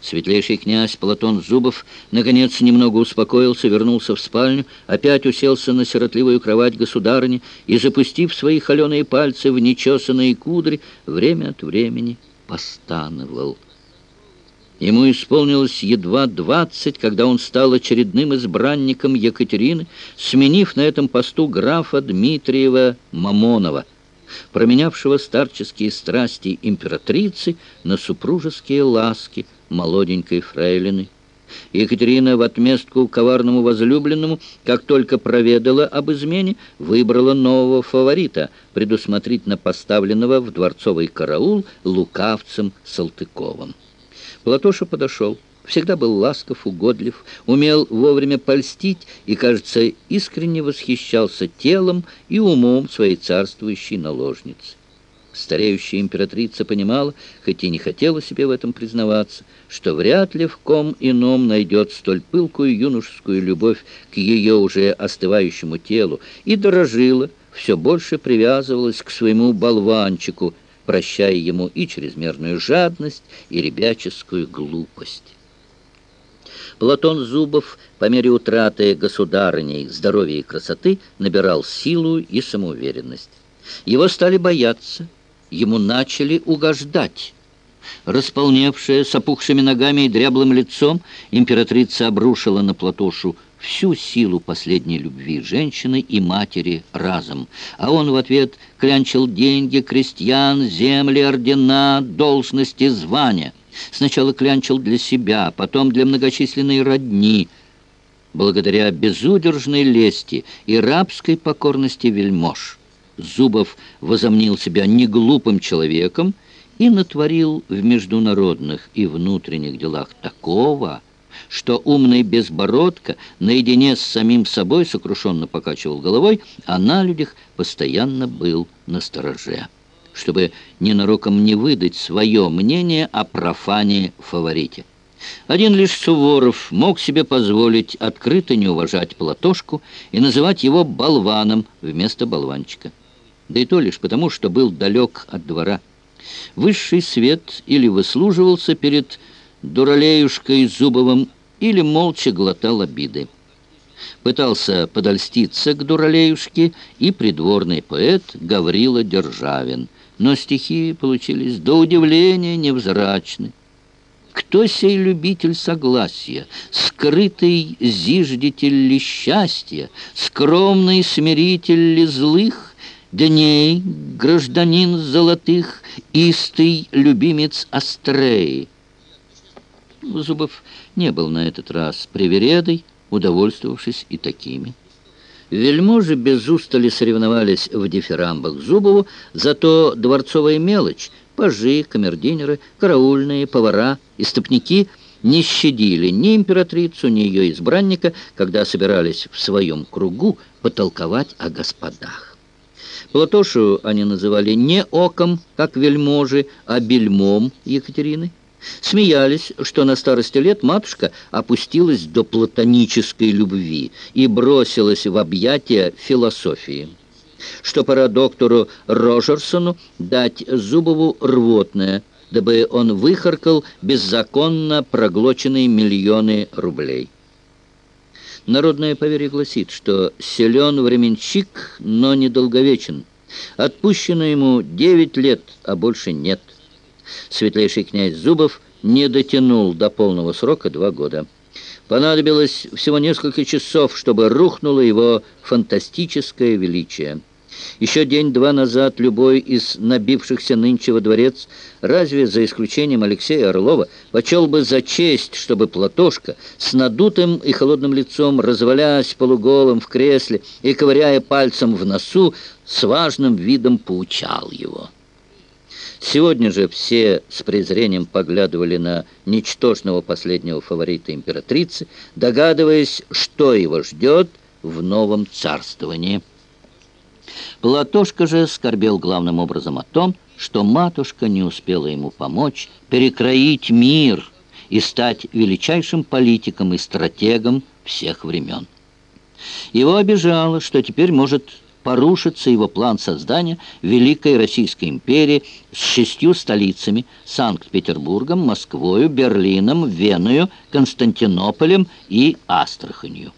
Светлейший князь Платон Зубов наконец немного успокоился, вернулся в спальню, опять уселся на сиротливую кровать государыни и, запустив свои холеные пальцы в нечесанные кудри, время от времени постановал. Ему исполнилось едва двадцать, когда он стал очередным избранником Екатерины, сменив на этом посту графа Дмитриева Мамонова – променявшего старческие страсти императрицы на супружеские ласки молоденькой фрейлины. Екатерина в отместку коварному возлюбленному, как только проведала об измене, выбрала нового фаворита, предусмотрительно поставленного в дворцовый караул лукавцем Салтыковым. Платоша подошел всегда был ласков, угодлив, умел вовремя польстить и, кажется, искренне восхищался телом и умом своей царствующей наложницы. Стареющая императрица понимала, хоть и не хотела себе в этом признаваться, что вряд ли в ком ином найдет столь пылкую юношескую любовь к ее уже остывающему телу, и дорожила, все больше привязывалась к своему болванчику, прощая ему и чрезмерную жадность, и ребяческую глупость. Платон Зубов по мере утраты государыней здоровья и красоты набирал силу и самоуверенность. Его стали бояться, ему начали угождать. Располневшая, с опухшими ногами и дряблым лицом, императрица обрушила на Платошу всю силу последней любви женщины и матери разом, а он в ответ клянчил деньги, крестьян, земли, ордена, должности, звания. Сначала клянчил для себя, потом для многочисленной родни. Благодаря безудержной лести и рабской покорности вельмож Зубов возомнил себя неглупым человеком и натворил в международных и внутренних делах такого, что умный безбородка наедине с самим собой сокрушенно покачивал головой, а на людях постоянно был на стороже чтобы ненароком не выдать свое мнение о профане фаворите. Один лишь Суворов мог себе позволить открыто не уважать Платошку и называть его болваном вместо болванчика. Да и то лишь потому, что был далек от двора. Высший свет или выслуживался перед дуралеюшкой Зубовым, или молча глотал обиды. Пытался подольститься к дуралеюшке и придворный поэт Гаврила Державин – но стихи получились до удивления невзрачны. Кто сей любитель согласия, скрытый зиждитель ли счастья, скромный смиритель ли злых, дней гражданин золотых, истый любимец Астреи? Зубов не был на этот раз привередой, удовольствовавшись и такими. Вельможи без устали соревновались в дифирамбах Зубову, зато дворцовая мелочь, пажи, камердинеры, караульные, повара и стопники не щадили ни императрицу, ни ее избранника, когда собирались в своем кругу потолковать о господах. Платошу они называли не оком, как вельможи, а бельмом Екатерины. Смеялись, что на старости лет матушка опустилась до платонической любви и бросилась в объятия философии. Что пора доктору Рожерсону дать Зубову рвотное, дабы он выхаркал беззаконно проглоченные миллионы рублей. Народное поверье гласит, что силен временщик, но недолговечен. Отпущено ему девять лет, а больше нет – Светлейший князь Зубов не дотянул до полного срока два года. Понадобилось всего несколько часов, чтобы рухнуло его фантастическое величие. Еще день-два назад любой из набившихся нынче во дворец, разве за исключением Алексея Орлова, почел бы за честь, чтобы Платошка с надутым и холодным лицом, развалясь полуголым в кресле и ковыряя пальцем в носу, с важным видом поучал его. Сегодня же все с презрением поглядывали на ничтожного последнего фаворита императрицы, догадываясь, что его ждет в новом царствовании. Платошка же скорбел главным образом о том, что матушка не успела ему помочь перекроить мир и стать величайшим политиком и стратегом всех времен. Его обижало, что теперь может порушится его план создания Великой Российской империи с шестью столицами – Санкт-Петербургом, Москвою, Берлином, Веною, Константинополем и Астраханью.